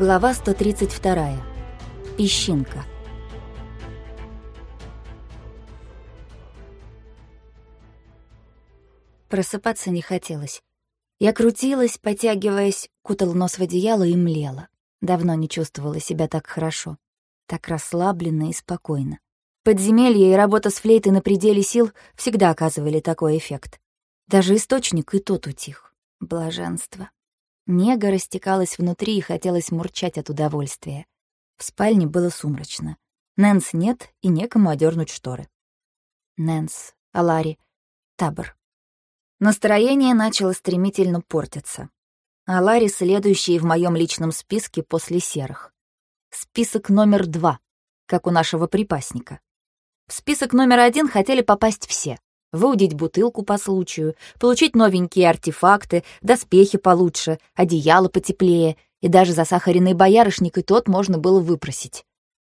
Глава 132. Песчинка. Просыпаться не хотелось. Я крутилась, потягиваясь, кутал нос в одеяло и млела. Давно не чувствовала себя так хорошо, так расслабленно и спокойно. Подземелье и работа с флейтой на пределе сил всегда оказывали такой эффект. Даже источник и тот утих. Блаженство. Нега растекалась внутри и хотелось мурчать от удовольствия. В спальне было сумрачно. Нэнс нет и некому одернуть шторы. Нэнс, Алари, Табор. Настроение начало стремительно портиться. Алари следующий в моем личном списке после серых. Список номер два, как у нашего припасника. В список номер один хотели попасть все выудить бутылку по случаю, получить новенькие артефакты, доспехи получше, одеяло потеплее, и даже засахаренный боярышник и тот можно было выпросить.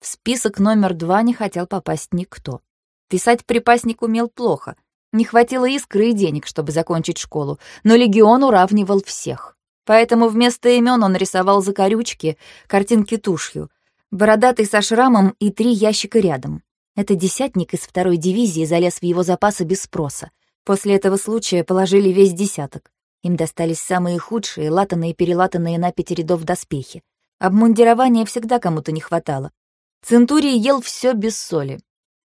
В список номер два не хотел попасть никто. Писать припасник умел плохо. Не хватило искры и денег, чтобы закончить школу, но легион уравнивал всех. Поэтому вместо имен он рисовал закорючки, картинки тушью, бородатый со шрамом и три ящика рядом. Это десятник из второй дивизии залез в его запасы без спроса. После этого случая положили весь десяток. Им достались самые худшие, латанные-перелатанные на пять рядов доспехи. Обмундирования всегда кому-то не хватало. Центурий ел все без соли.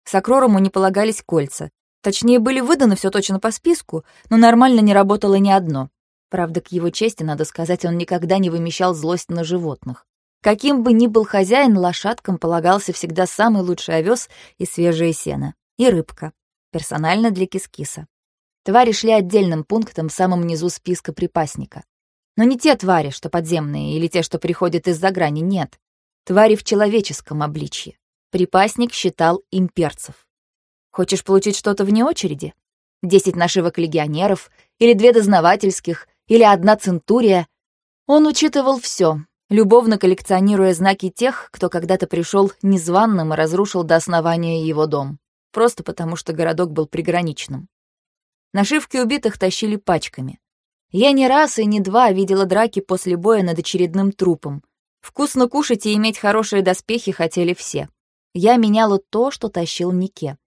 Сокророму не полагались кольца. Точнее, были выданы все точно по списку, но нормально не работало ни одно. Правда, к его чести, надо сказать, он никогда не вымещал злость на животных. Каким бы ни был хозяин, лошадкам полагался всегда самый лучший овес и свежее сено. И рыбка. Персонально для кис-киса. Твари шли отдельным пунктом в самом низу списка припасника. Но не те твари, что подземные, или те, что приходят из-за грани, нет. Твари в человеческом обличье. Припасник считал имперцев. Хочешь получить что-то вне очереди? Десять нашивок легионеров, или две дознавательских, или одна центурия. Он учитывал все, любовно коллекционируя знаки тех, кто когда-то пришел незваным и разрушил до основания его дом, просто потому что городок был приграничным. Нашивки убитых тащили пачками. Я не раз и не два видела драки после боя над очередным трупом. Вкусно кушать и иметь хорошие доспехи хотели все. Я меняла то, что тащил Нике.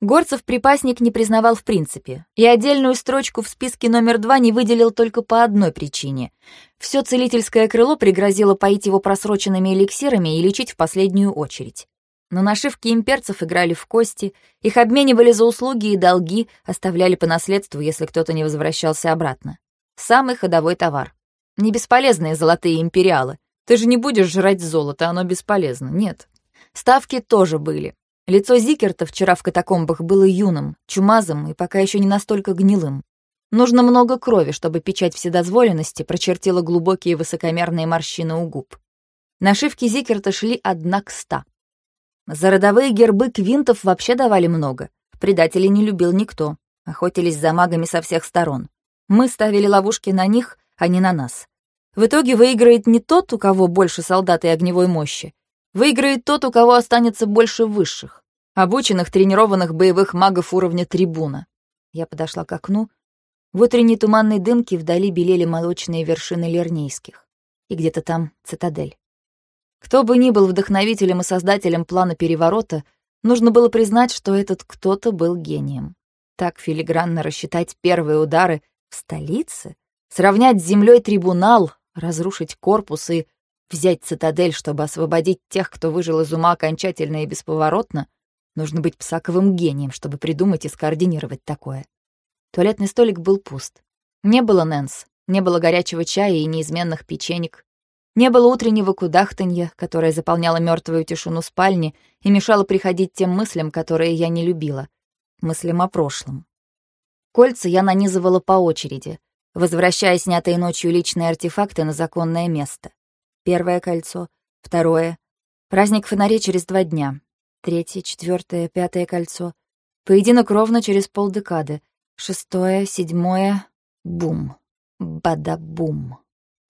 Горцев припасник не признавал в принципе, и отдельную строчку в списке номер два не выделил только по одной причине. Все целительское крыло пригрозило поить его просроченными эликсирами и лечить в последнюю очередь. Но нашивки имперцев играли в кости, их обменивали за услуги и долги, оставляли по наследству, если кто-то не возвращался обратно. Самый ходовой товар. Не бесполезные золотые империалы. Ты же не будешь жрать золото, оно бесполезно. Нет. Ставки тоже были. Лицо Зикерта вчера в катакомбах было юным, чумазым и пока еще не настолько гнилым. Нужно много крови, чтобы печать вседозволенности прочертила глубокие высокомерные морщины у губ. Нашивки Зикерта шли одна к ста. За родовые гербы квинтов вообще давали много. Предателей не любил никто. Охотились за магами со всех сторон. Мы ставили ловушки на них, а не на нас. В итоге выиграет не тот, у кого больше солдат и огневой мощи, Выиграет тот, у кого останется больше высших, обученных, тренированных боевых магов уровня трибуна. Я подошла к окну. В утренней туманной дымке вдали белели молочные вершины лернейских. И где-то там цитадель. Кто бы ни был вдохновителем и создателем плана переворота, нужно было признать, что этот кто-то был гением. Так филигранно рассчитать первые удары в столице, сравнять с землей трибунал, разрушить корпус и Взять цитадель, чтобы освободить тех, кто выжил из ума окончательно и бесповоротно, нужно быть псаковым гением, чтобы придумать и скоординировать такое. Туалетный столик был пуст. Не было Нэнс, не было горячего чая и неизменных печенек. Не было утреннего кудахтанья, которое заполняло мертвую тишину спальни и мешало приходить тем мыслям, которые я не любила. Мыслям о прошлом. Кольца я нанизывала по очереди, возвращая снятые ночью личные артефакты на законное место. Первое кольцо, второе. Праздник фонарей через два дня. Третье, четвертое, пятое кольцо. Поединок ровно через полдекады. Шестое, седьмое. Бум. Бадабум.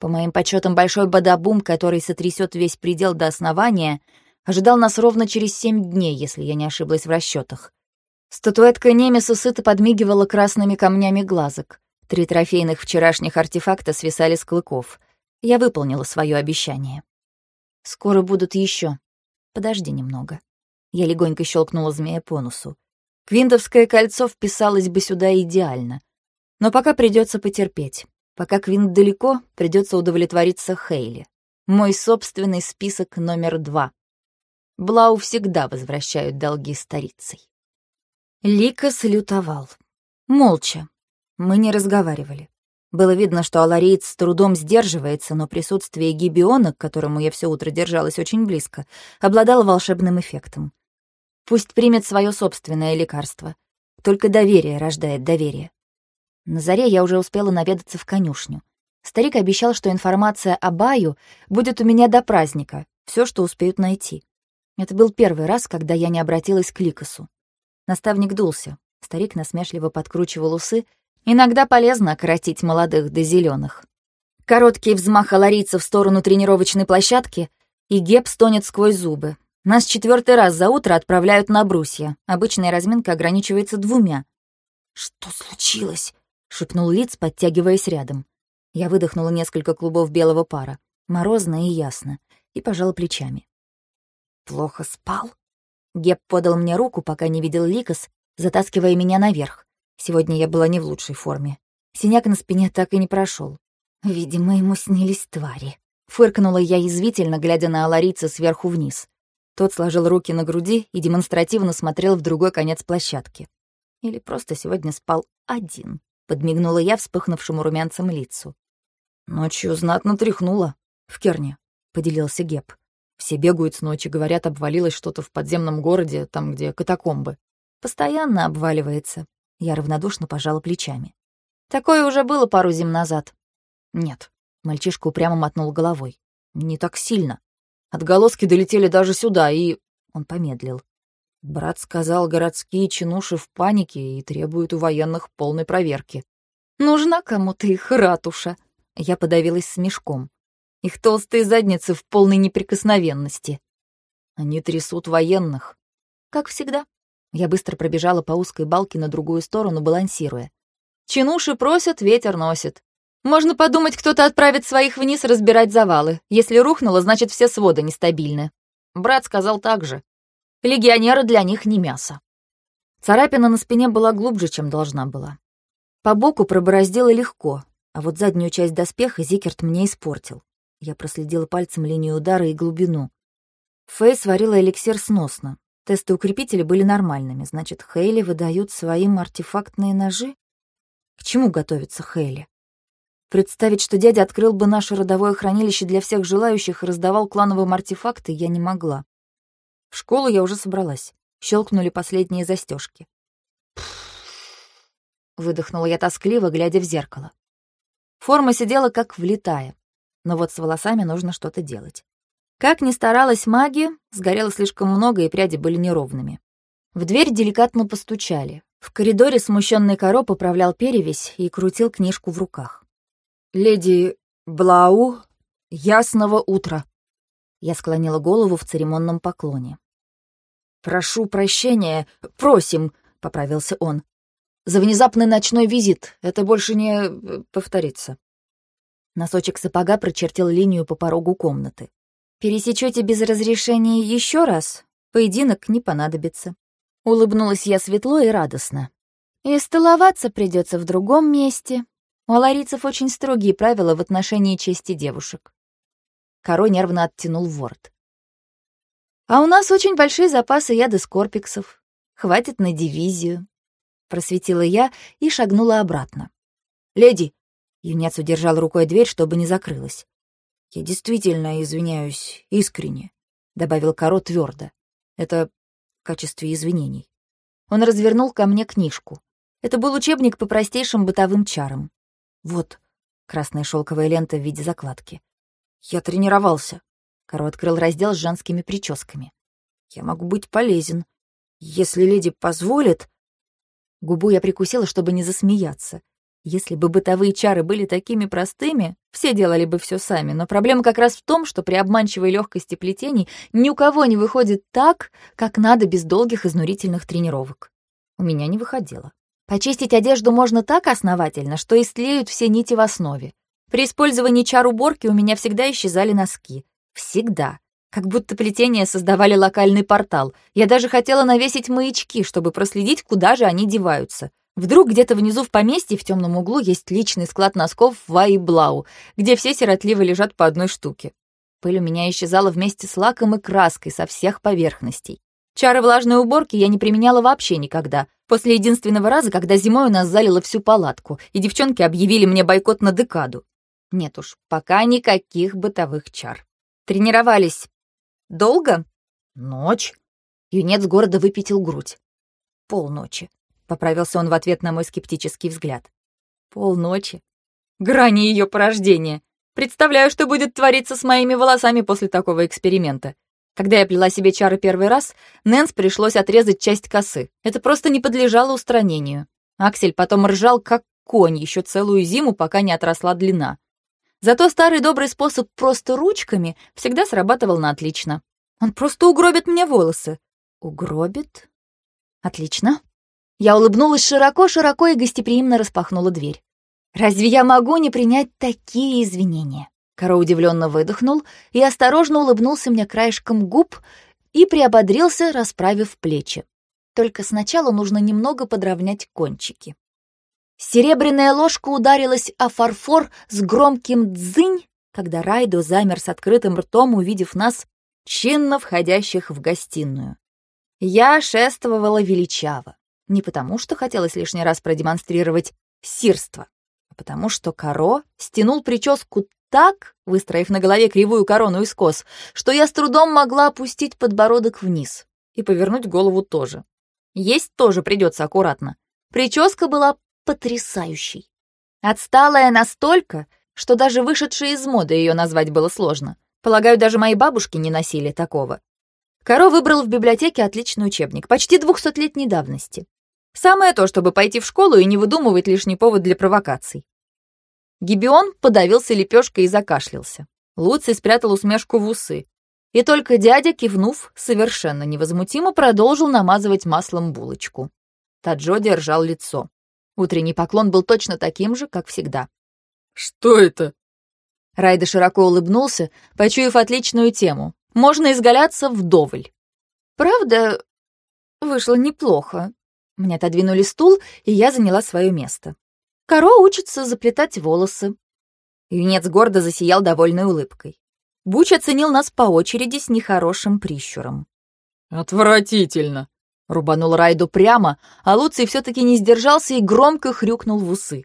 По моим подсчетам, большой бадабум, который сотрясет весь предел до основания, ожидал нас ровно через семь дней, если я не ошиблась в расчетах. Статуэтка Немеса сыто подмигивала красными камнями глазок. Три трофейных вчерашних артефакта свисали с клыков — я выполнила свое обещание. Скоро будут еще. Подожди немного. Я легонько щелкнула змея по носу. Квинтовское кольцо вписалось бы сюда идеально. Но пока придется потерпеть. Пока Квинт далеко, придется удовлетвориться Хейли. Мой собственный список номер два. Блау всегда возвращают долги старицей. Лика салютовал. Молча. Мы не разговаривали. Было видно, что Алариец с трудом сдерживается, но присутствие Гибиона, к которому я все утро держалась очень близко, обладало волшебным эффектом. Пусть примет свое собственное лекарство. Только доверие рождает доверие. На заре я уже успела наведаться в конюшню. Старик обещал, что информация о Баю будет у меня до праздника, все, что успеют найти. Это был первый раз, когда я не обратилась к Ликосу. Наставник дулся. Старик насмешливо подкручивал усы. Иногда полезно коротить молодых до зеленых. Короткий взмах аларийца в сторону тренировочной площадки, и Геб стонет сквозь зубы. Нас четвертый раз за утро отправляют на брусья. Обычная разминка ограничивается двумя. «Что случилось?» — шепнул Лиц, подтягиваясь рядом. Я выдохнула несколько клубов белого пара, морозно и ясно, и пожала плечами. «Плохо спал?» Геб подал мне руку, пока не видел Ликос, затаскивая меня наверх. Сегодня я была не в лучшей форме. Синяк на спине так и не прошел. Видимо, ему снились твари. Фыркнула я язвительно, глядя на Аларица сверху вниз. Тот сложил руки на груди и демонстративно смотрел в другой конец площадки. Или просто сегодня спал один, подмигнула я вспыхнувшему румянцем лицу. «Ночью знатно тряхнула. В Керне», — поделился Геб. Все бегают с ночи, говорят, обвалилось что-то в подземном городе, там, где катакомбы. Постоянно обваливается. Я равнодушно пожала плечами. Такое уже было пару зим назад. Нет. Мальчишка упрямо мотнул головой. Не так сильно. Отголоски долетели даже сюда, и... Он помедлил. Брат сказал, городские чинуши в панике и требуют у военных полной проверки. Нужна кому-то их ратуша. Я подавилась смешком. Их толстые задницы в полной неприкосновенности. Они трясут военных. Как всегда. Я быстро пробежала по узкой балке на другую сторону, балансируя. Чинуши просят, ветер носит. Можно подумать, кто-то отправит своих вниз разбирать завалы. Если рухнуло, значит, все своды нестабильны. Брат сказал так же. Легионеры для них не мясо. Царапина на спине была глубже, чем должна была. По боку пробороздила легко, а вот заднюю часть доспеха Зикерт мне испортил. Я проследила пальцем линию удара и глубину. Фэй сварила эликсир сносно. Тесты укрепителя были нормальными, значит, Хейли выдают своим артефактные ножи? К чему готовится Хейли? Представить, что дядя открыл бы наше родовое хранилище для всех желающих и раздавал клановым артефакты, я не могла. В школу я уже собралась. Щелкнули последние застежки. Выдохнула я тоскливо, глядя в зеркало. Форма сидела как влитая но вот с волосами нужно что-то делать. Как ни старалась магия, сгорело слишком много, и пряди были неровными. В дверь деликатно постучали. В коридоре смущенный коро поправлял перевязь и крутил книжку в руках. «Леди Блау, ясного утра!» Я склонила голову в церемонном поклоне. «Прошу прощения, просим», — поправился он. «За внезапный ночной визит. Это больше не э, повторится». Носочек сапога прочертил линию по порогу комнаты. «Пересечете без разрешения еще раз? Поединок не понадобится». Улыбнулась я светло и радостно. «И столоваться придется в другом месте. У аларийцев очень строгие правила в отношении чести девушек». Коро нервно оттянул ворот. «А у нас очень большие запасы яда скорпиксов. Хватит на дивизию», — просветила я и шагнула обратно. «Леди, Юнец удержал рукой дверь, чтобы не закрылась. «Я действительно извиняюсь, искренне», — добавил Каро твердо. «Это в качестве извинений». Он развернул ко мне книжку. Это был учебник по простейшим бытовым чарам. Вот, красная шелковая лента в виде закладки. «Я тренировался». Каро открыл раздел с женскими прическами. «Я могу быть полезен. Если леди позволит...» Губу я прикусила, чтобы не засмеяться. Если бы бытовые чары были такими простыми, все делали бы все сами, но проблема как раз в том, что при обманчивой легкости плетений ни у кого не выходит так, как надо без долгих изнурительных тренировок. У меня не выходило. Почистить одежду можно так основательно, что истлеют все нити в основе. При использовании чар уборки у меня всегда исчезали носки. Всегда. Как будто плетения создавали локальный портал. Я даже хотела навесить маячки, чтобы проследить, куда же они деваются. Вдруг где-то внизу в поместье в темном углу есть личный склад носков Вайблау, где все сиротливо лежат по одной штуке. Пыль у меня исчезала вместе с лаком и краской со всех поверхностей. Чары влажной уборки я не применяла вообще никогда. После единственного раза, когда зимой у нас залило всю палатку, и девчонки объявили мне бойкот на декаду. Нет уж, пока никаких бытовых чар. Тренировались Долго? Ночь. Юнец города выпятил грудь. Полночи. Поправился он в ответ на мой скептический взгляд. Полночи. Грани ее порождения. Представляю, что будет твориться с моими волосами после такого эксперимента. Когда я плела себе чары первый раз, Нэнс пришлось отрезать часть косы. Это просто не подлежало устранению. Аксель потом ржал, как конь, еще целую зиму, пока не отросла длина. Зато старый добрый способ просто ручками всегда срабатывал на отлично. Он просто угробит мне волосы. Угробит? Отлично. Я улыбнулась широко-широко и гостеприимно распахнула дверь. Разве я могу не принять такие извинения? Каро удивленно выдохнул и осторожно улыбнулся мне краешком губ и приободрился, расправив плечи. Только сначала нужно немного подровнять кончики. Серебряная ложка ударилась о фарфор с громким дзынь, когда Райдо замер с открытым ртом, увидев нас, чинно входящих в гостиную. Я шествовала величаво, не потому что хотелось лишний раз продемонстрировать сирство, а потому что Каро стянул прическу так, выстроив на голове кривую корону из кос, что я с трудом могла опустить подбородок вниз и повернуть голову тоже. Есть тоже придется аккуратно. Прическа была потрясающей. Отсталая настолько, что даже вышедшей из моды ее назвать было сложно. Полагаю, даже мои бабушки не носили такого. Каро выбрал в библиотеке отличный учебник, почти двухсотлетней давности. Самое то, чтобы пойти в школу и не выдумывать лишний повод для провокаций. Гибион подавился лепешкой и закашлялся. Луций спрятал усмешку в усы. И только дядя, кивнув, совершенно невозмутимо продолжил намазывать маслом булочку. Таджо держал лицо. Утренний поклон был точно таким же, как всегда. «Что это?» Райда широко улыбнулся, почуяв отличную тему. «Можно изгаляться вдоволь». «Правда, вышло неплохо». Мне отодвинули стул, и я заняла свое место. Коро учится заплетать волосы. Юнец гордо засиял довольной улыбкой. Буч оценил нас по очереди с нехорошим прищуром. «Отвратительно!» Рубанул Райду прямо, а Луций все-таки не сдержался и громко хрюкнул в усы.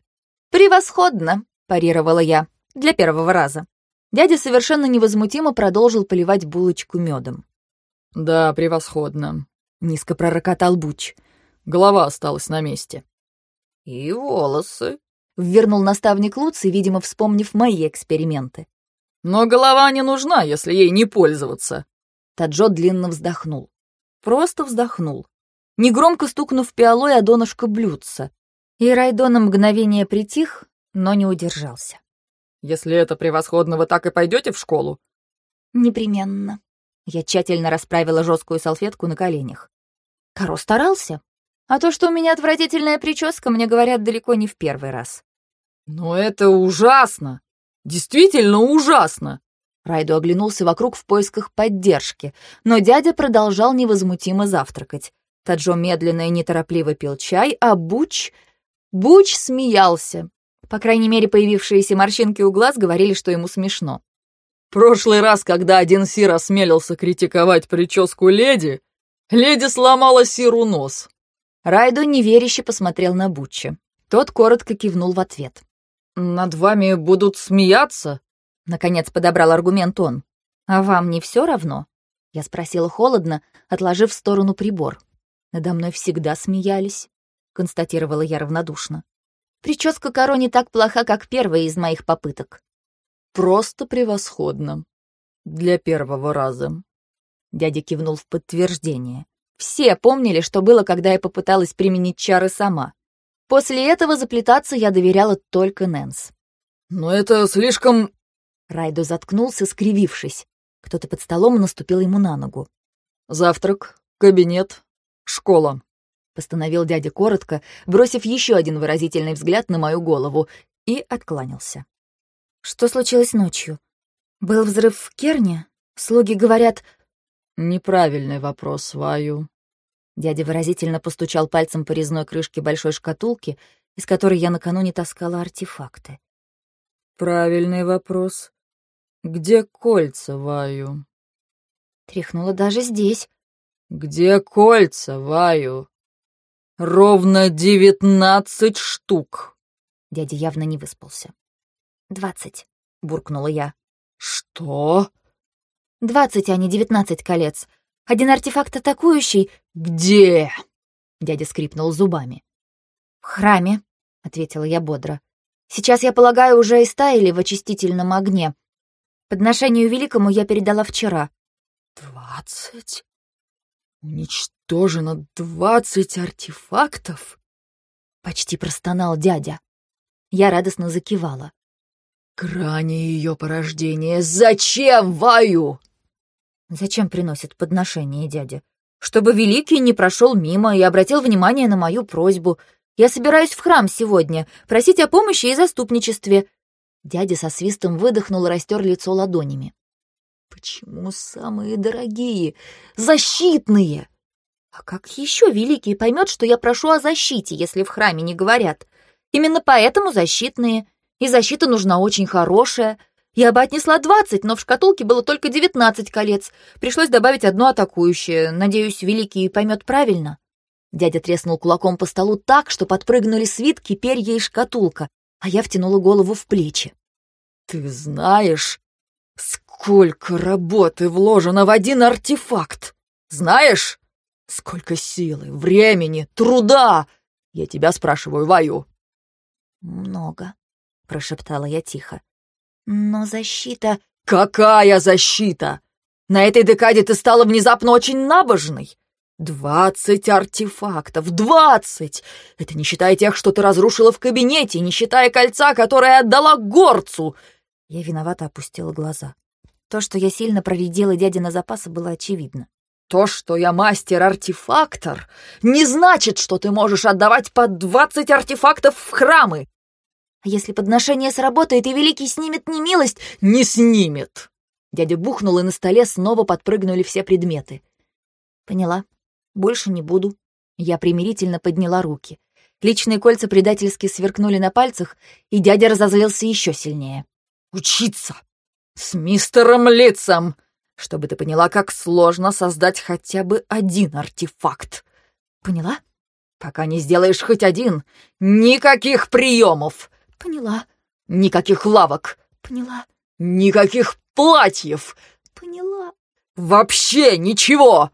«Превосходно!» — парировала я. «Для первого раза». Дядя совершенно невозмутимо продолжил поливать булочку медом. «Да, превосходно», — низко пророкотал Буч. «Голова осталась на месте». «И волосы», — ввернул наставник Луций, видимо, вспомнив мои эксперименты. «Но голова не нужна, если ей не пользоваться». Таджо длинно вздохнул. Просто вздохнул негромко стукнув пиалой о донышко блюдца. И Райдо на мгновение притих, но не удержался. «Если это превосходно, вы так и пойдете в школу?» «Непременно». Я тщательно расправила жесткую салфетку на коленях. Каро старался. А то, что у меня отвратительная прическа, мне говорят далеко не в первый раз. «Но это ужасно! Действительно ужасно!» Райдо оглянулся вокруг в поисках поддержки, но дядя продолжал невозмутимо завтракать. Таджо медленно и неторопливо пил чай, а Буч... Буч смеялся. По крайней мере, появившиеся морщинки у глаз говорили, что ему смешно. «Прошлый раз, когда один Сир осмелился критиковать прическу леди, леди сломала Сиру нос». Райдо неверяще посмотрел на Буччи. Тот коротко кивнул в ответ. «Над вами будут смеяться?» Наконец подобрал аргумент он. «А вам не все равно?» Я спросила холодно, отложив в сторону прибор. Надо мной всегда смеялись, констатировала я равнодушно. Прическа Каро не так плоха, как первая из моих попыток. Просто превосходно. Для первого раза. Дядя кивнул в подтверждение. Все помнили, что было, когда я попыталась применить чары сама. После этого заплетаться я доверяла только Нэнс. «Но это слишком...» Райдо заткнулся, скривившись. Кто-то под столом наступил ему на ногу. «Завтрак, кабинет, школа», — постановил дядя коротко, бросив еще один выразительный взгляд на мою голову, и откланялся. «Что случилось ночью? Был взрыв в Керне?» — Слуги говорят... Неправильный вопрос, Ваю. Дядя выразительно постучал пальцем по резной крышке большой шкатулки, из которой я накануне таскала артефакты. Правильный вопрос. Где кольца, Ваю? Тряхнула даже здесь. Где кольца, Ваю? Ровно девятнадцать штук. Дядя явно не выспался. «Двадцать», — буркнула я. «Что?» «Двадцать, а не девятнадцать колец. Один артефакт атакующий...» «Где?» — дядя скрипнул зубами. «В храме», — ответила я бодро. «Сейчас, я полагаю, уже истаяли в очистительном огне. Подношению великому я передала вчера». «Двадцать? Уничтожено двадцать артефактов?» Почти простонал дядя. Я радостно закивала. Грани ее порождения. Зачем Ваю? Зачем приносит подношение дядя? Чтобы Великий не прошел мимо и обратил внимание на мою просьбу. Я собираюсь в храм сегодня, просить о помощи и заступничестве. Дядя со свистом выдохнул и растер лицо ладонями. Почему самые дорогие? Защитные! А как еще Великий поймет, что я прошу о защите, если в храме не говорят? Именно поэтому защитные. И защита нужна очень хорошая. Я бы отнесла двадцать, но в шкатулке было только девятнадцать колец. Пришлось добавить одно атакующее. Надеюсь, Великий поймет правильно. Дядя треснул кулаком по столу так, что подпрыгнули свитки, перья и шкатулка, а я втянула голову в плечи. «Ты знаешь, сколько работы вложено в один артефакт? Знаешь, сколько силы, времени, труда? Я тебя спрашиваю, Ваю, «Много», — прошептала я тихо. «Но защита...» «Какая защита? На этой декаде ты стала внезапно очень набожной. Двадцать артефактов, двадцать! Это не считая тех, что ты разрушила в кабинете, не считая кольца, которое отдала горцу!» Я виновато опустила глаза. То, что я сильно проредила дядина запасы, было очевидно. То, что я мастер-артефактор, не значит, что ты можешь отдавать по двадцать артефактов в храмы. А если подношение сработает, и Великий снимет немилость? Не снимет! Дядя бухнул, и на столе снова подпрыгнули все предметы. Поняла. Больше не буду. Я примирительно подняла руки. Личные кольца предательски сверкнули на пальцах, и дядя разозлился еще сильнее. «Учиться! С мистером Лицом!» чтобы ты поняла, как сложно создать хотя бы один артефакт. Поняла? Пока не сделаешь хоть один, никаких приемов. Поняла. Никаких лавок. Поняла. Никаких платьев. Поняла. Вообще ничего.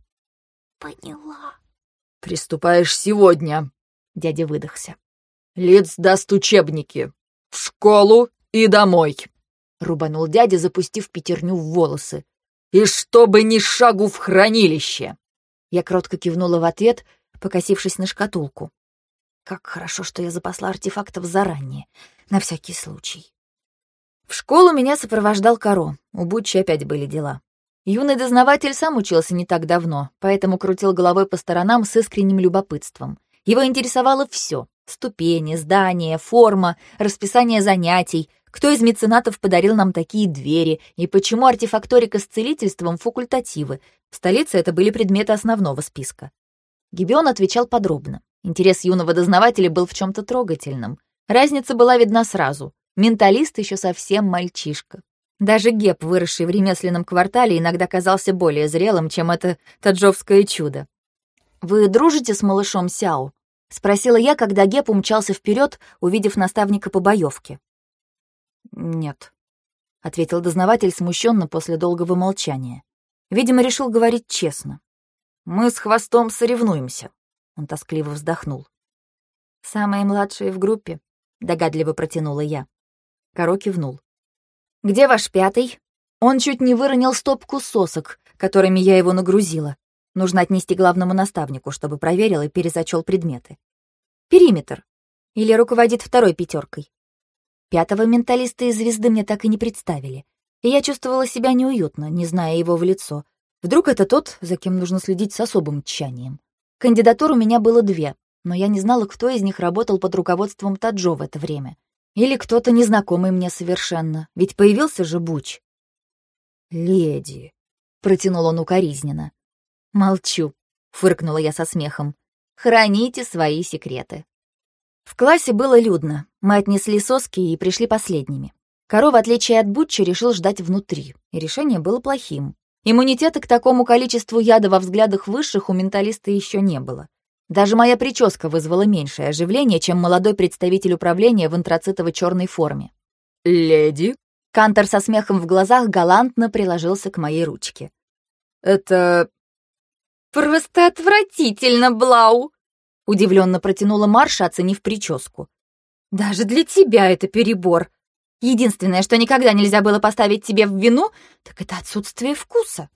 Поняла. Приступаешь сегодня. Дядя выдохся. Лиц даст учебники. В школу и домой. Рубанул дядя, запустив пятерню в волосы. И чтобы ни шагу в хранилище!» Я кротко кивнула в ответ, покосившись на шкатулку. Как хорошо, что я запасла артефактов заранее, на всякий случай. В школу меня сопровождал Каро, у Бутчи опять были дела. Юный дознаватель сам учился не так давно, поэтому крутил головой по сторонам с искренним любопытством. Его интересовало все — ступени, здания, форма, расписание занятий, кто из меценатов подарил нам такие двери и почему артефакторика с целительством факультативы. В столице это были предметы основного списка. Гибион отвечал подробно. Интерес юного дознавателя был в чем-то трогательном. Разница была видна сразу. Менталист еще совсем мальчишка. Даже Геб, выросший в ремесленном квартале, иногда казался более зрелым, чем это таджовское чудо. «Вы дружите с малышом Сяо?» — спросила я, когда Геб умчался вперед, увидев наставника по боевке. «Нет», — ответил дознаватель смущенно после долгого молчания. Видимо, решил говорить честно. «Мы с хвостом соревнуемся», — он тоскливо вздохнул. «Самые младшие в группе», — догадливо протянула я. Каро кивнул. «Где ваш пятый?» Он чуть не выронил стопку сосок, которыми я его нагрузила. Нужно отнести главному наставнику, чтобы проверил и перезачел предметы. Периметр. Или руководит второй пятеркой. Пятого менталиста из звезды мне так и не представили. И я чувствовала себя неуютно, не зная его в лицо. Вдруг это тот, за кем нужно следить с особым тщанием. Кандидатур у меня было две, но я не знала, кто из них работал под руководством Таджо в это время. Или кто-то незнакомый мне совершенно, ведь появился же Буч. «Леди», протянул он укоризненно. «Молчу», — фыркнула я со смехом. «Храните свои секреты». В классе было людно. Мы отнесли соски и пришли последними. Коро, в отличие от Бутча, решил ждать внутри, и решение было плохим. Иммунитета к такому количеству яда во взглядах высших у менталиста еще не было. Даже моя прическа вызвала меньшее оживление, чем молодой представитель управления в антрацитово-черной форме. «Леди?» Кантор со смехом в глазах галантно приложился к моей ручке. «Это...» «Просто отвратительно, Блау!» Удивленно протянула Марша, оценив прическу. «Даже для тебя это перебор. Единственное, что никогда нельзя было поставить тебе в вину, так это отсутствие вкуса.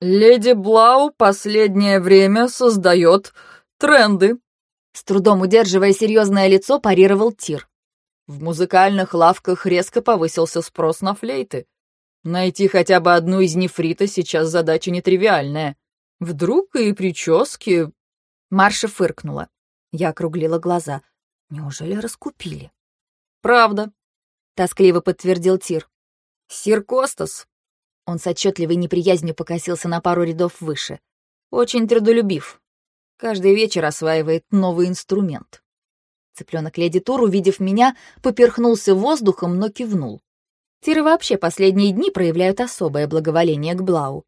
Леди Блау последнее время создает тренды. С трудом удерживая серьезное лицо, парировал Тир. В музыкальных лавках резко повысился спрос на флейты. Найти хотя бы одну из нефрита сейчас задача нетривиальная. Вдруг и прически... Марша фыркнула. Я округлила глаза. Неужели раскупили? Правда, — тоскливо подтвердил Тир. «Сир Костас». Он с отчетливой неприязнью покосился на пару рядов выше. «Очень трудолюбив. Каждый вечер осваивает новый инструмент». Цыпленок Леди Тур, увидев меня, поперхнулся воздухом, но кивнул. Тиры вообще последние дни проявляют особое благоволение к Блау.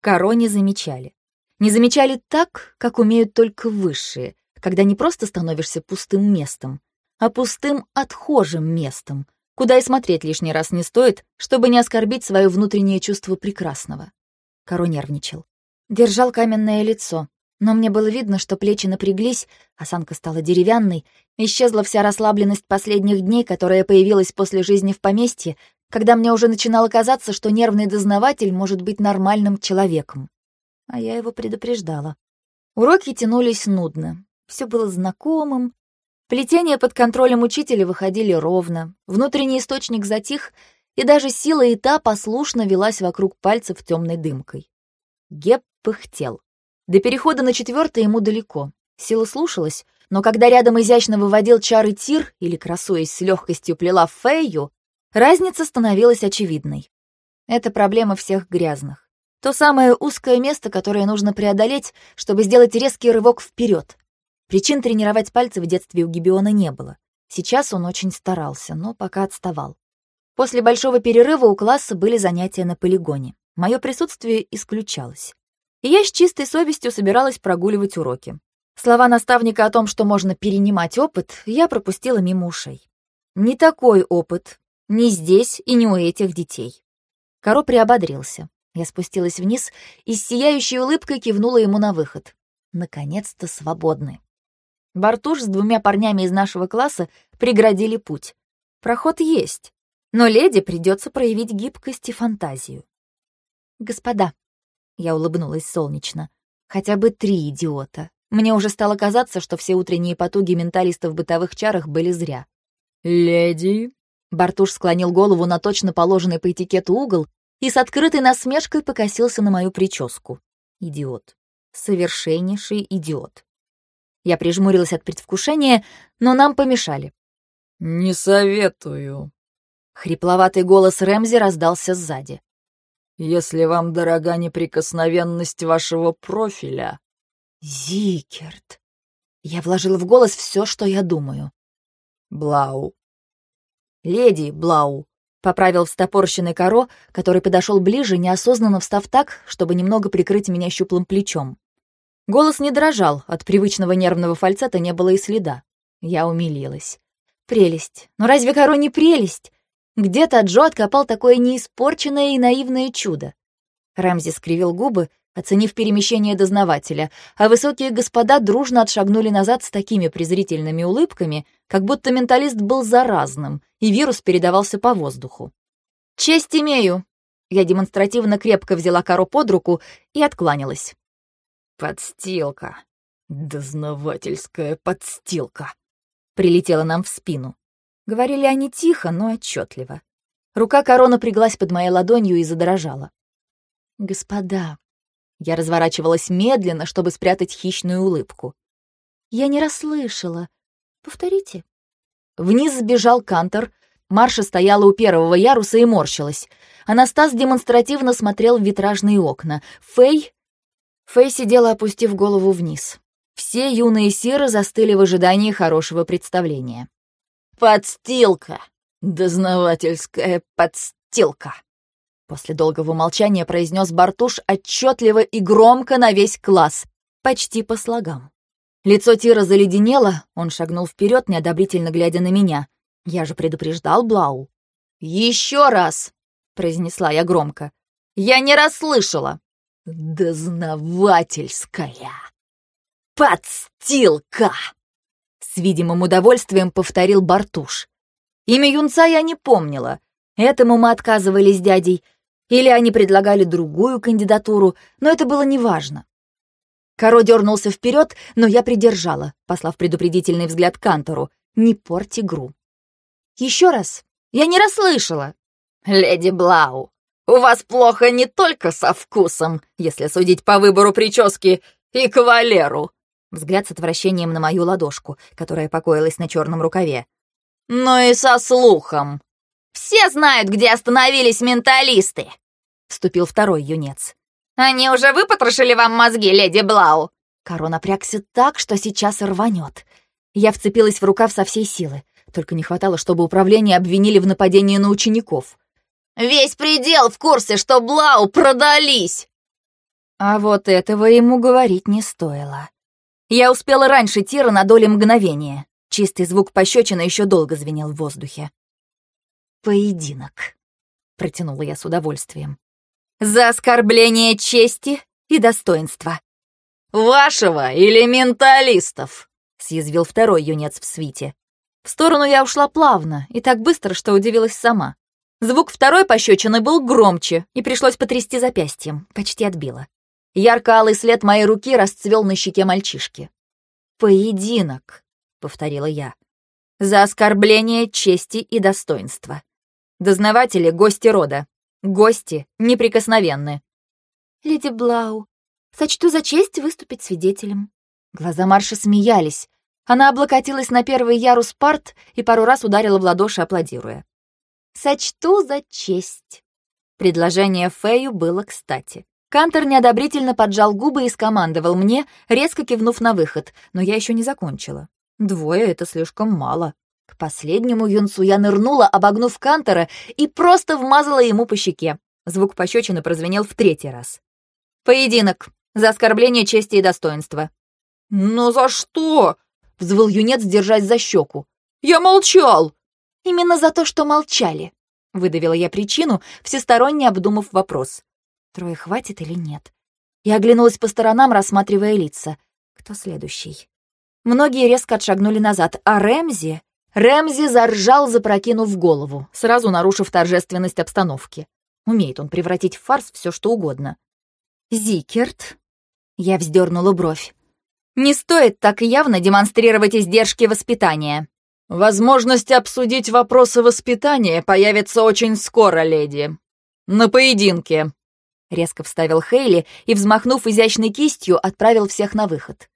Коро не замечали. Не замечали так, как умеют только высшие, когда не просто становишься пустым местом, а пустым отхожим местом — куда и смотреть лишний раз не стоит, чтобы не оскорбить свое внутреннее чувство прекрасного. Каро нервничал. Держал каменное лицо, но мне было видно, что плечи напряглись, осанка стала деревянной, исчезла вся расслабленность последних дней, которая появилась после жизни в поместье, когда мне уже начинало казаться, что нервный дознаватель может быть нормальным человеком. А я его предупреждала. Уроки тянулись нудно. Все было знакомым, Плетения под контролем учителя выходили ровно, внутренний источник затих, и даже сила и та послушно велась вокруг пальцев темной дымкой. Геб пыхтел. До перехода на четвертое ему далеко. Сила слушалась, но когда рядом изящно выводил чары тир или, красуясь с легкостью, плела фейю, разница становилась очевидной. Это проблема всех грязных. То самое узкое место, которое нужно преодолеть, чтобы сделать резкий рывок вперед. Причин тренировать пальцы в детстве у Гибиона не было. Сейчас он очень старался, но пока отставал. После большого перерыва у класса были занятия на полигоне. Мое присутствие исключалось. И я с чистой совестью собиралась прогуливать уроки. Слова наставника о том, что можно перенимать опыт, я пропустила мимо ушей. Не такой опыт. Не здесь и не у этих детей. Коро приободрился. Я спустилась вниз и с сияющей улыбкой кивнула ему на выход. Наконец-то свободны. Бартуш с двумя парнями из нашего класса преградили путь. Проход есть, но леди придется проявить гибкость и фантазию. «Господа», — я улыбнулась солнечно, — «хотя бы три идиота. Мне уже стало казаться, что все утренние потуги менталистов в бытовых чарах были зря». «Леди?» Бартуш склонил голову на точно положенный по этикету угол и с открытой насмешкой покосился на мою прическу. Идиот. Совершеннейший идиот. Я прижмурилась от предвкушения, но нам помешали. «Не советую». Хрипловатый голос Рэмзи раздался сзади. «Если вам дорога неприкосновенность вашего профиля». «Зикерт». Я вложила в голос все, что я думаю. «Блау». «Леди Блау», — поправил встопорщенный коро, который подошел ближе, неосознанно встав так, чтобы немного прикрыть меня щуплым плечом. Голос не дрожал, от привычного нервного фальцета не было и следа. Я умилилась. Прелесть. Но разве коро не прелесть? Где-то Джо откопал такое неиспорченное и наивное чудо. Рэмзи скривил губы, оценив перемещение дознавателя, а высокие господа дружно отшагнули назад с такими презрительными улыбками, как будто менталист был заразным, и вирус передавался по воздуху. «Честь имею!» Я демонстративно крепко взяла Каро под руку и откланялась. «Подстилка! Дознавательская подстилка!» Прилетела нам в спину. Говорили они тихо, но отчетливо. Рука корона приглась под моей ладонью и задрожала. «Господа!» Я разворачивалась медленно, чтобы спрятать хищную улыбку. «Я не расслышала. Повторите». Вниз сбежал Кантор, Марша стояла у первого яруса и морщилась. Анастас демонстративно смотрел в витражные окна. Фэй... Фэй сидела, опустив голову вниз. Все юные сиры застыли в ожидании хорошего представления. «Подстилка! Дознавательская подстилка!» После долгого молчания произнес Бартуш отчетливо и громко на весь класс, почти по слогам. Лицо Тира заледенело, он шагнул вперед, неодобрительно глядя на меня. Я же предупреждал Блау. «Еще раз!» — произнесла я громко. «Я не расслышала!» «Дознавательская! Подстилка!» С видимым удовольствием повторил Бартуш. Имя юнца я не помнила. Этому мы отказывались дядей. Или они предлагали другую кандидатуру, но это было неважно. Каро дернулся вперед, но я придержала, послав предупредительный взгляд Кантору. «Не порть игру». «Еще раз. Я не расслышала». «Леди Блау, у вас плохо не только со вкусом, если судить по выбору прически и кавалеру». Взгляд с отвращением на мою ладошку, которая покоилась на черном рукаве. «Но и со слухом». «Все знают, где остановились менталисты», — вступил второй юнец. «Они уже выпотрошили вам мозги, леди Блау?» Корона напрягся так, что сейчас рванет. Я вцепилась в рукав со всей силы. Только не хватало, чтобы управление обвинили в нападении на учеников. «Весь предел в курсе, что Блау продались!» А вот этого ему говорить не стоило. Я успела раньше Тира на доли мгновения. Чистый звук пощечины еще долго звенел в воздухе. «Поединок», — протянула я с удовольствием за оскорбление чести и достоинства. «Вашего или менталистов?» — съязвил второй юнец в свите. В сторону я ушла плавно и так быстро, что удивилась сама. Звук второй пощечины был громче, и пришлось потрясти запястьем, почти отбило. Ярко-алый след моей руки расцвел на щеке мальчишки. «Поединок», — повторила я, — «за оскорбление чести и достоинства. Дознаватели — гости рода, Гости неприкосновенны. «Леди Блау, сочту за честь выступить свидетелем». Глаза Марша смеялись. Она облокотилась на первый ярус парт и пару раз ударила в ладоши, аплодируя. «Сочту за честь». Предложение Фэю было кстати. Кантер неодобрительно поджал губы и скомандовал мне, резко кивнув на выход, но я еще не закончила. Двое — это слишком мало. К последнему юнцу я нырнула, обогнув Кантора, и просто вмазала ему по щеке. Звук пощечины прозвенел в третий раз. «Поединок. За оскорбление чести и достоинства». «Но за что?» — взвыл юнец, держась за щеку. «Я молчал!» «Именно за то, что молчали», — выдавила я причину, всесторонне обдумав вопрос. «Трое хватит или нет?» Я оглянулась по сторонам, рассматривая лица. Кто следующий? Многие резко отшагнули назад, а Рэмзи Рэмзи заржал, запрокинув голову, сразу нарушив торжественность обстановки. Умеет он превратить в фарс все что угодно. «Зикерт?» Я вздернула бровь. «Не стоит так явно демонстрировать издержки воспитания». «Возможность обсудить вопросы воспитания появится очень скоро, леди. На поединке», — резко вставил Хейли и, взмахнув изящной кистью, отправил всех на выход.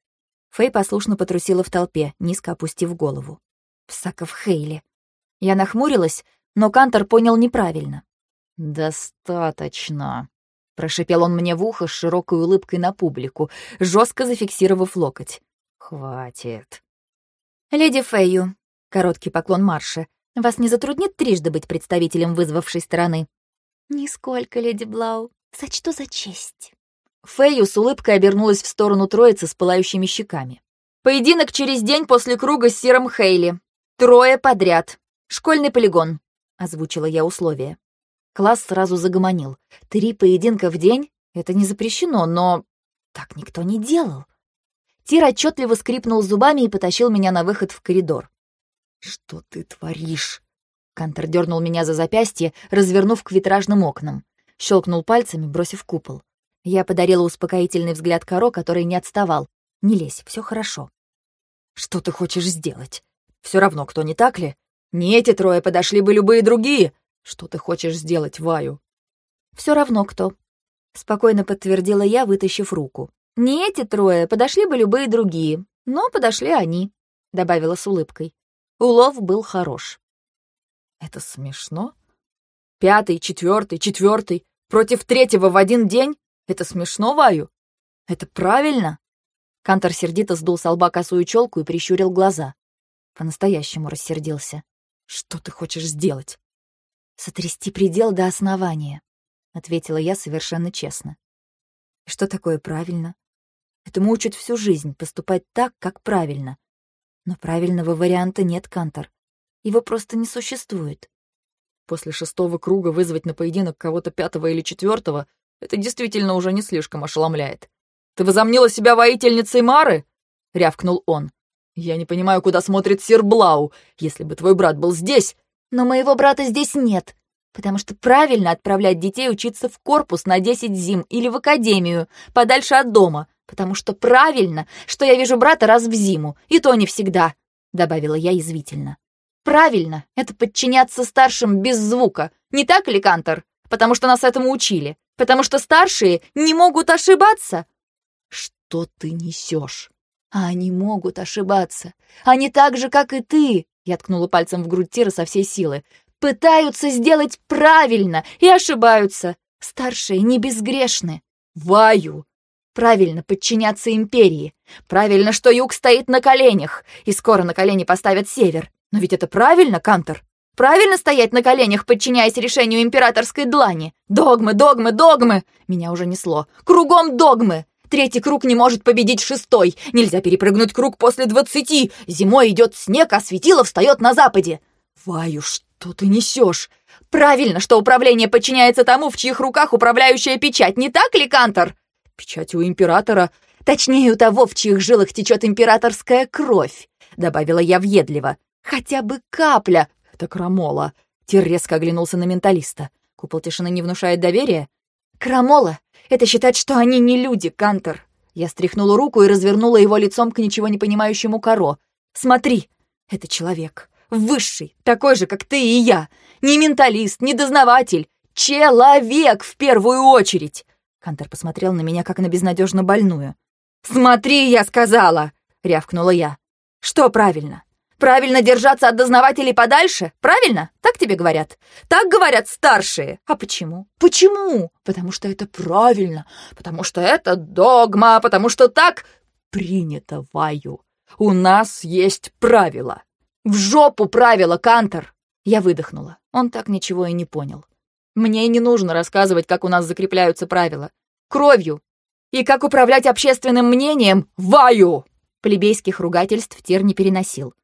Фэй послушно потрусила в толпе, низко опустив голову. Псаков Хейли. Я нахмурилась, но Кантор понял неправильно. «Достаточно», — прошипел он мне в ухо с широкой улыбкой на публику, жестко зафиксировав локоть. «Хватит». «Леди Фейю», — короткий поклон Марше, «вас не затруднит трижды быть представителем вызвавшей стороны?» «Нисколько, леди Блау. Сочту за честь». Фейю с улыбкой обернулась в сторону троицы с пылающими щеками. «Поединок через день после круга с Сиром Хейли. «Трое подряд. Школьный полигон», — озвучила я условие. Класс сразу загомонил. Три поединка в день — это не запрещено, но так никто не делал. Тир отчетливо скрипнул зубами и потащил меня на выход в коридор. «Что ты творишь?» Кантер дернул меня за запястье, развернув к витражным окнам. Щелкнул пальцами, бросив купол. Я подарила успокоительный взгляд Каро, который не отставал. «Не лезь, все хорошо». «Что ты хочешь сделать?» Все равно, кто не так ли? Не эти трое подошли бы любые другие. Что ты хочешь сделать, Ваю? Все равно кто. Спокойно подтвердила я, вытащив руку. Не эти трое подошли бы любые другие, но подошли они, добавила с улыбкой. Улов был хорош. Это смешно? Пятый, четвертый, четвертый против третьего в один день? Это смешно, Ваю? Это правильно? Кантор сердито сдул с лба косую челку и прищурил глаза. По-настоящему рассердился. Что ты хочешь сделать? Сотрясти предел до основания, ответила я совершенно честно. И что такое правильно? Этому учат всю жизнь поступать так, как правильно. Но правильного варианта нет, Кантор. Его просто не существует. После шестого круга вызвать на поединок кого-то пятого или четвертого — это действительно уже не слишком ошеломляет. «Ты возомнила себя воительницей Мары?» — рявкнул он. «Я не понимаю, куда смотрит сир Блау. Если бы твой брат был здесь...» «Но моего брата здесь нет, потому что правильно отправлять детей учиться в корпус на десять зим или в академию, подальше от дома, потому что правильно, что я вижу брата раз в зиму, и то не всегда», — добавила я язвительно. «Правильно, это подчиняться старшим без звука, не так ли, Кантор? Потому что нас этому учили, потому что старшие не могут ошибаться». «Что ты несешь?» «А они могут ошибаться. Они так же, как и ты», — я ткнула пальцем в грудь Тира со всей силы. «Пытаются сделать правильно и ошибаются. Старшие не безгрешны». «Ваю!» Правильно подчиняться империи. Правильно, что юг стоит на коленях, и скоро на колени поставят север. Но ведь это правильно, Кантор? Правильно стоять на коленях, подчиняясь решению императорской длани? Догмы, догмы, догмы! Меня уже несло. Кругом догмы! Третий круг не может победить шестой. Нельзя перепрыгнуть круг после двадцати. Зимой идет снег, а светило встает на западе. Ваю, что ты несешь? Правильно, что управление подчиняется тому, в чьих руках управляющая печать, не так ли, Кантор? Печать у императора, точнее, у того, в чьих жилах течет императорская кровь, добавила я въедливо. Хотя бы капля. Это крамола. Тир резко оглянулся на менталиста. Купол тишины не внушает доверия? Крамола — это считать, что они не люди, Кантор. Я стряхнула руку и развернула его лицом к ничего не понимающему Каро. Смотри, это человек. Высший, такой же, как ты и я. Не менталист, не дознаватель. Человек в первую очередь. Кантер посмотрел на меня, как на безнадежно больную. «Смотри, я сказала!» — рявкнула я. «Что правильно? Правильно держаться от дознавателей подальше? Правильно? Так тебе говорят? Так говорят старшие. А почему? Почему? Потому что это правильно, потому что это догма, потому что так принято, Ваю. У нас есть правила. В жопу правила, Кантор! Я выдохнула. Он так ничего и не понял. Мне не нужно рассказывать, как у нас закрепляются правила. Кровью. И как управлять общественным мнением ваю. Плебейских ругательств Тер не переносил.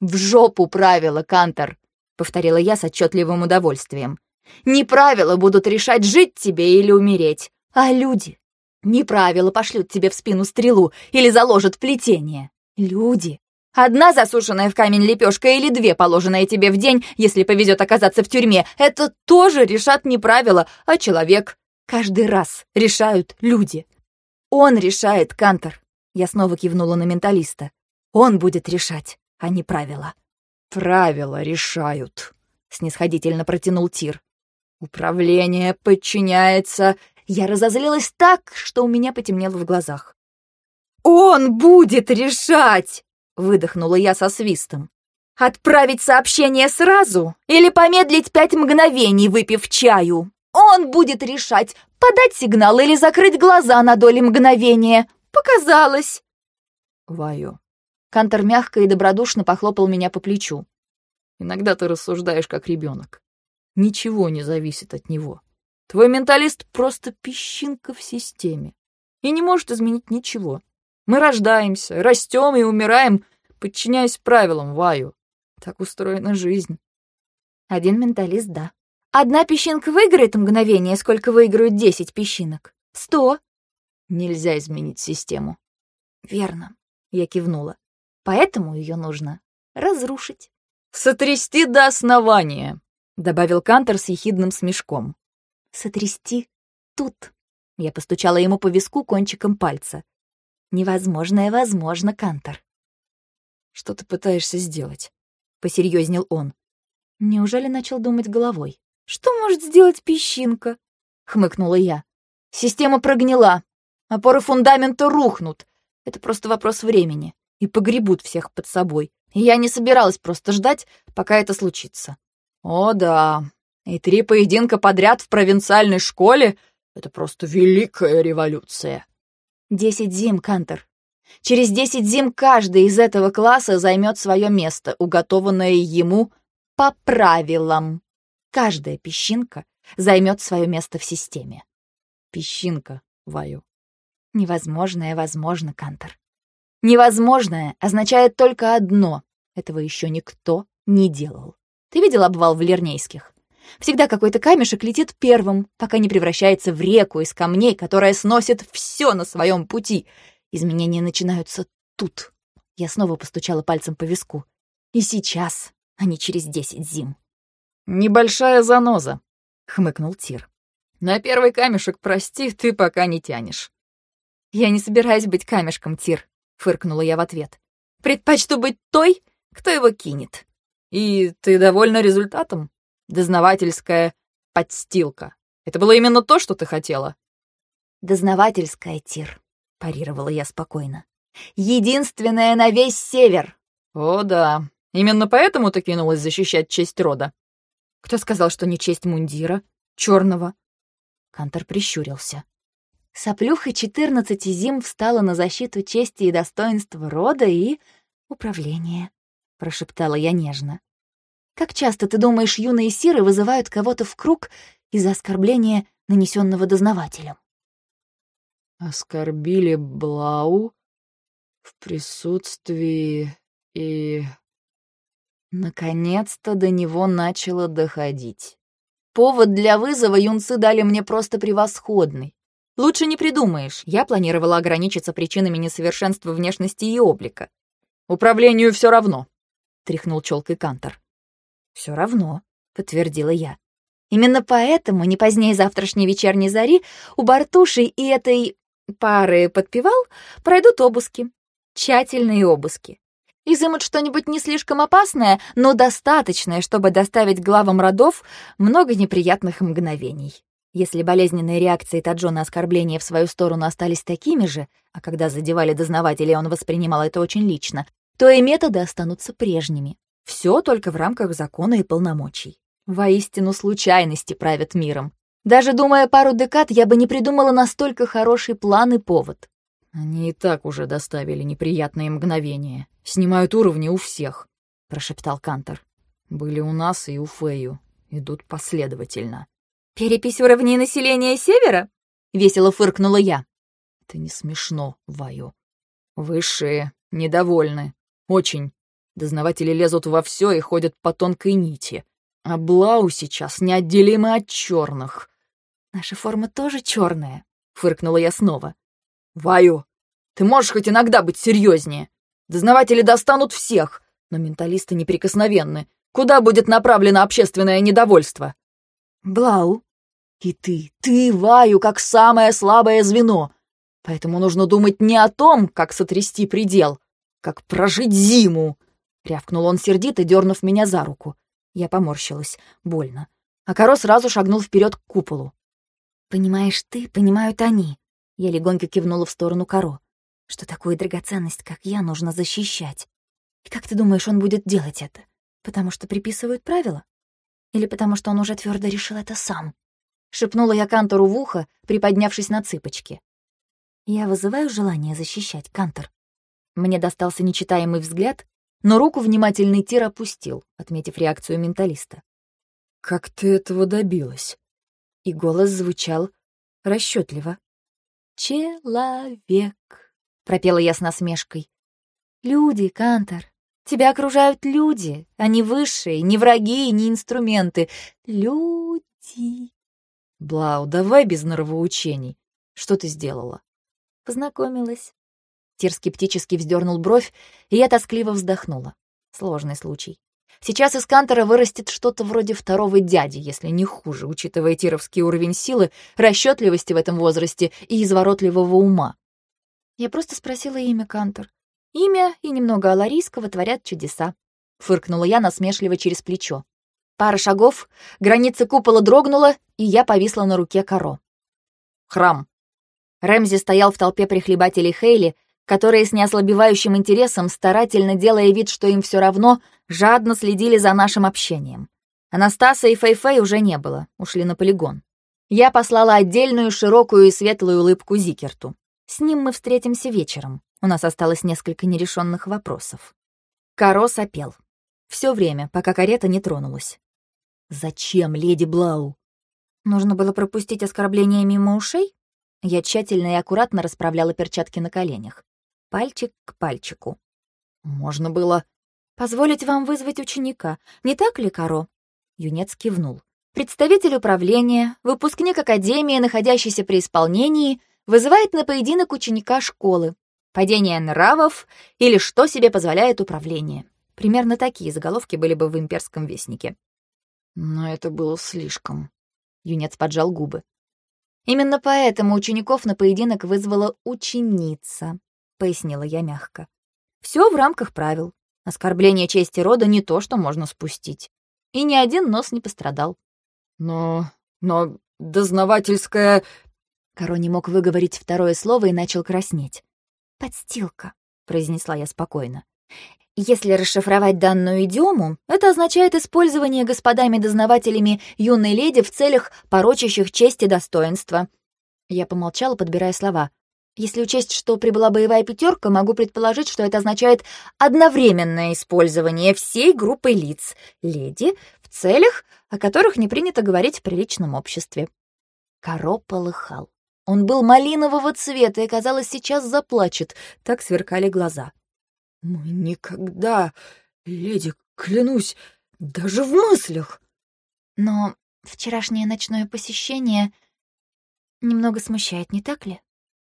«В жопу правила, Кантор!» — повторила я с отчетливым удовольствием. «Не правила будут решать, жить тебе или умереть, а люди. Не правила пошлют тебе в спину стрелу или заложат плетение. Люди. Одна засушенная в камень лепешка или две, положенные тебе в день, если повезет оказаться в тюрьме, это тоже решат не правила, а человек. Каждый раз решают люди. Он решает, Кантор. Я снова кивнула на менталиста. Он будет решать, а не правила. Правила решают, снисходительно протянул Тир. Управление подчиняется... Я разозлилась так, что у меня потемнело в глазах. «Он будет решать!» Выдохнула я со свистом. «Отправить сообщение сразу или помедлить пять мгновений, выпив чаю? Он будет решать, подать сигнал или закрыть глаза на доли мгновения. Показалось!» «Ваю». Кантор мягко и добродушно похлопал меня по плечу. «Иногда ты рассуждаешь как ребенок. Ничего не зависит от него. Твой менталист просто песчинка в системе и не может изменить ничего. Мы рождаемся, растем и умираем, подчиняясь правилам Ваю. Так устроена жизнь. Один менталист, да. Одна песчинка выиграет мгновение, сколько выиграют десять песчинок. Сто. Нельзя изменить систему. Верно. Я кивнула. Поэтому ее нужно разрушить. Сотрясти до основания, добавил Кантер с ехидным смешком. Сотрясти тут. Я постучала ему по виску кончиком пальца. Невозможное возможно, Кантор. Что ты пытаешься сделать? Посерьезнел он. Неужели начал думать головой? Что может сделать песчинка? Хмыкнула я. Система прогнила. Опоры фундамента рухнут. Это просто вопрос времени. И погребут всех под собой. И я не собиралась просто ждать, пока это случится. О да, и три поединка подряд в провинциальной школе — это просто великая революция. Десять зим, Кантер. Через десять зим каждый из этого класса займет свое место, уготованное ему по правилам. Каждая песчинка займет свое место в системе. Песчинка, Ваю. Невозможное возможно, Кантер. Невозможное означает только одно. Этого еще никто не делал. Ты видел обвал в Лернейских? Всегда какой-то камешек летит первым, пока не превращается в реку из камней, которая сносит все на своем пути. Изменения начинаются тут. Я снова постучала пальцем по виску. И сейчас, а не через десять зим. «Небольшая заноза», — хмыкнул Тир. «На первый камешек, прости, ты пока не тянешь». «Я не собираюсь быть камешком, Тир», — фыркнула я в ответ. «Предпочту быть той, кто его кинет». «И ты довольна результатом?» Дознавательская подстилка. Это было именно то, что ты хотела?» «Дознавательская, Тир», — парировала я спокойно. «Единственная на весь север!» «О, да. Именно поэтому ты кинулась защищать честь рода?» «Кто сказал, что не честь мундира? черного? Кантор прищурился. Соплюха четырнадцати зим встала на защиту чести и достоинства рода и управления, прошептала я нежно. Как часто, ты думаешь, юные сиры вызывают кого-то в круг из-за оскорбления, нанесенного дознавателем? Оскорбили Блау в присутствии и... Наконец-то до него начало доходить. Повод для вызова юнцы дали мне просто превосходный. Лучше не придумаешь. Я планировала ограничиться причинами несовершенства внешности и облика. Управлению все равно, — тряхнул челкой Кантор. Все равно», — подтвердила я. «Именно поэтому не позднее завтрашней вечерней зари у Бартуши и этой пары подпевал пройдут обыски. Тщательные обыски. Изымут что-нибудь не слишком опасное, но достаточное, чтобы доставить главам родов много неприятных мгновений. Если болезненные реакции Таджо на оскорбления в свою сторону остались такими же, а когда задевали дознавателей, он воспринимал это очень лично, то и методы останутся прежними. Все только в рамках закона и полномочий. Воистину случайности правят миром. Даже думая пару декад, я бы не придумала настолько хороший план и повод. «Они и так уже доставили неприятные мгновения. Снимают уровни у всех», — прошептал Кантор. «Были у нас и у Фэю. Идут последовательно». «Перепись уровней населения Севера?» — весело фыркнула я. «Это не смешно, Ваю. Высшие недовольны. Очень. Дознаватели лезут во все и ходят по тонкой нити. А Блау сейчас неотделимы от черных. Наша форма тоже черная, фыркнула я снова. Ваю, ты можешь хоть иногда быть серьезнее. Дознаватели достанут всех, но менталисты неприкосновенны. Куда будет направлено общественное недовольство? Блау. И ты, ты, Ваю, как самое слабое звено. Поэтому нужно думать не о том, как сотрясти предел, как прожить зиму. Рявкнул он сердито, дернув меня за руку. Я поморщилась. Больно. А Каро сразу шагнул вперед к куполу. «Понимаешь ты, понимают они». Я легонько кивнула в сторону Каро. «Что такую драгоценность, как я, нужно защищать. И как ты думаешь, он будет делать это? Потому что приписывают правила? Или потому что он уже твердо решил это сам?» Шепнула я Кантору в ухо, приподнявшись на цыпочки. «Я вызываю желание защищать, Кантор». Мне достался нечитаемый взгляд, но руку внимательный Тир опустил, отметив реакцию менталиста. «Как ты этого добилась?» И голос звучал расчетливо. «Человек», — пропела я с насмешкой. «Люди, Кантор, тебя окружают люди, а не высшие, не враги, не инструменты. Люди». «Блау, давай без норовоучений. Что ты сделала?» «Познакомилась. Тир скептически вздернул бровь, и я тоскливо вздохнула. Сложный случай. Сейчас из Кантора вырастет что-то вроде второго дяди, если не хуже, учитывая тировский уровень силы, расчетливости в этом возрасте и изворотливого ума. Я просто спросила имя Кантор. Имя и немного аларийского творят чудеса. Фыркнула я насмешливо через плечо. Пара шагов, граница купола дрогнула, и я повисла на руке Каро. «Храм». Рэмзи стоял в толпе прихлебателей Хейли, которые с неослабевающим интересом, старательно делая вид, что им все равно, жадно следили за нашим общением. Анастаса и Фэй-Фэй уже не было, ушли на полигон. Я послала отдельную широкую и светлую улыбку Зикерту. С ним мы встретимся вечером. У нас осталось несколько нерешенных вопросов. Каро сопел. Все время, пока карета не тронулась. «Зачем, леди Блау?» Нужно было пропустить оскорбление мимо ушей? Я тщательно и аккуратно расправляла перчатки на коленях. Пальчик к пальчику. «Можно было...» «Позволить вам вызвать ученика, не так ли, Каро?» Юнец кивнул. Представитель управления, выпускник академии, находящийся при исполнении, вызывает на поединок ученика школы. Падение нравов или что себе позволяет управление. Примерно такие заголовки были бы в имперском вестнике. Но это было слишком. Юнец поджал губы. Именно поэтому учеников на поединок вызвала ученица, пояснила я мягко. Все в рамках правил. Оскорбление чести рода не то, что можно спустить. И ни один нос не пострадал. Но... но дознавательская...» Каро не мог выговорить второе слово и начал краснеть. «Подстилка», — произнесла я спокойно. Если расшифровать данную идиому, это означает использование господами-дознавателями юной леди в целях порочащих честь и достоинство. Я помолчала, подбирая слова. Если учесть, что прибыла боевая пятерка, могу предположить, что это означает одновременное использование всей группы лиц, леди, в целях, о которых не принято говорить в приличном обществе. Коро полыхал. Он был малинового цвета и, казалось, сейчас заплачет. Так сверкали глаза. «Мы никогда, леди, клянусь, даже в мыслях!» «Но вчерашнее ночное посещение немного смущает, не так ли?»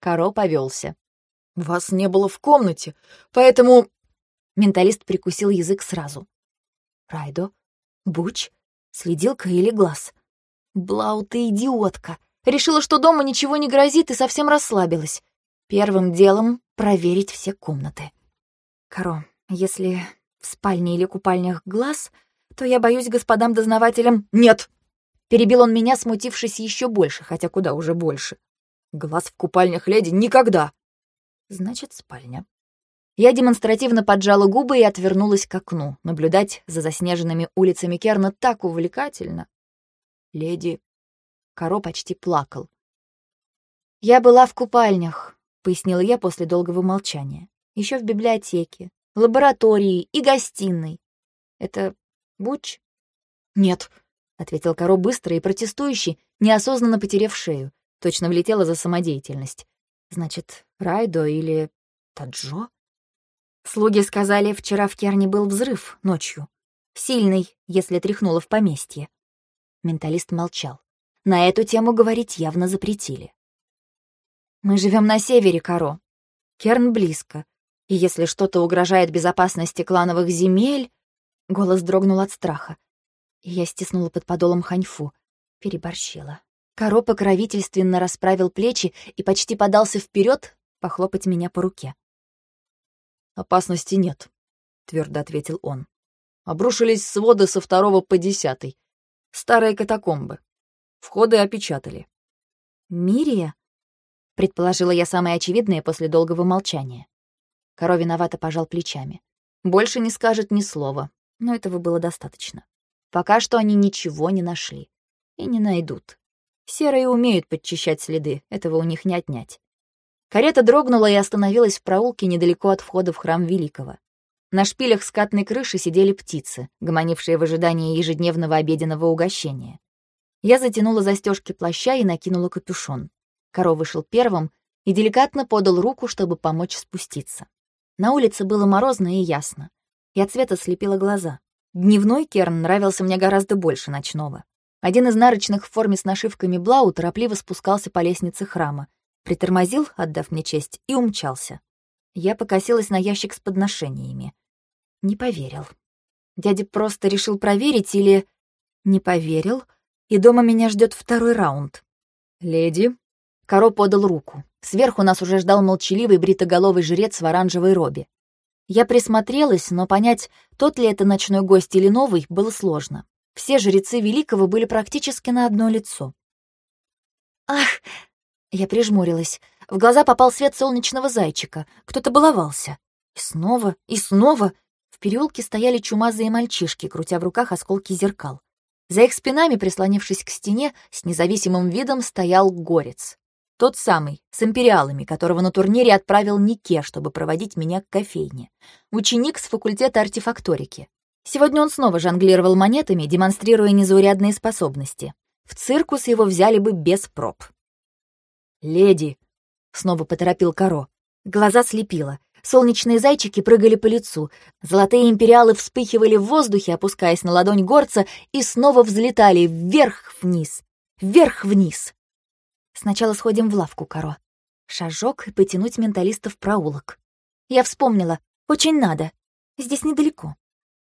Коро повелся. «Вас не было в комнате, поэтому...» Менталист прикусил язык сразу. «Райдо? Буч? Следилка или глаз? Блау, ты идиотка! Решила, что дома ничего не грозит и совсем расслабилась. Первым делом проверить все комнаты. Каро, если в спальне или купальнях глаз, то я боюсь господам дознавателям... Нет! Перебил он меня, смутившись еще больше, хотя куда уже больше. Глаз в купальнях леди никогда. Значит, спальня. Я демонстративно поджала губы и отвернулась к окну. Наблюдать за заснеженными улицами Керна так увлекательно. Леди... Каро почти плакал. «Я была в купальнях», — пояснила я после долгого молчания еще в библиотеке, лаборатории и гостиной. Это Буч? Нет, ответил Каро быстро и протестующий, неосознанно потеряв шею. Точно влетела за самодеятельность. Значит, Райдо или Таджо? Слуги сказали, вчера в Керне был взрыв ночью. Сильный, если тряхнуло в поместье. Менталист молчал. На эту тему говорить явно запретили. «Мы живем на севере, Каро. Керн близко. И если что-то угрожает безопасности клановых земель... Голос дрогнул от страха. Я стиснула под подолом ханьфу. Переборщила. Коро покровительственно расправил плечи и почти подался вперед похлопать меня по руке. «Опасности нет», — твердо ответил он. Обрушились своды со второго по десятый. Старые катакомбы. Входы опечатали. «Мирия?» — предположила я самое очевидное после долгого молчания. Коро виновато пожал плечами. Больше не скажет ни слова, но этого было достаточно. Пока что они ничего не нашли. И не найдут. Серые умеют подчищать следы, этого у них не отнять. Карета дрогнула и остановилась в проулке недалеко от входа в храм Великого. На шпилях скатной крыши сидели птицы, гомонившие в ожидании ежедневного обеденного угощения. Я затянула застежки плаща и накинула капюшон. Коро вышел первым и деликатно подал руку, чтобы помочь спуститься. На улице было морозно и ясно. И от света слепило глаза. Дневной керн нравился мне гораздо больше ночного. Один из нарочных в форме с нашивками Блау торопливо спускался по лестнице храма, притормозил, отдав мне честь, и умчался. Я покосилась на ящик с подношениями. Не поверил. Дядя просто решил проверить или... Не поверил, и дома меня ждет второй раунд. «Леди?» Каро подал руку. Сверху нас уже ждал молчаливый бритоголовый жрец в оранжевой робе. Я присмотрелась, но понять, тот ли это ночной гость или новый, было сложно. Все жрецы Великого были практически на одно лицо. «Ах!» — я прижмурилась. В глаза попал свет солнечного зайчика. Кто-то баловался. И снова, и снова. В переулке стояли чумазые мальчишки, крутя в руках осколки зеркал. За их спинами, прислонившись к стене, с независимым видом стоял горец. Тот самый, с империалами, которого на турнире отправил Нике, чтобы проводить меня к кофейне. Ученик с факультета артефакторики. Сегодня он снова жонглировал монетами, демонстрируя незаурядные способности. В циркус его взяли бы без проб. «Леди!» — снова поторопил Каро. Глаза слепило. Солнечные зайчики прыгали по лицу. Золотые империалы вспыхивали в воздухе, опускаясь на ладонь горца, и снова взлетали вверх-вниз, вверх-вниз. Сначала сходим в лавку, Каро. Шажок и потянуть менталистов проулок. Я вспомнила. Очень надо. Здесь недалеко.